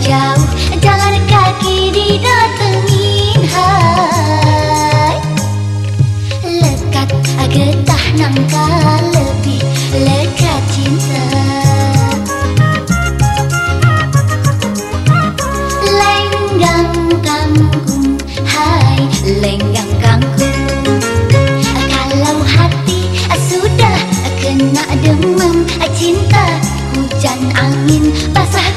jauh. Jalan kaki didatengin hai. Lekat getah nangka lebih lekat cinta. Lenggang kangkung, hai. Lenggang kangkung. Kalau hati sudah kena demam, cinta Hujan angin basah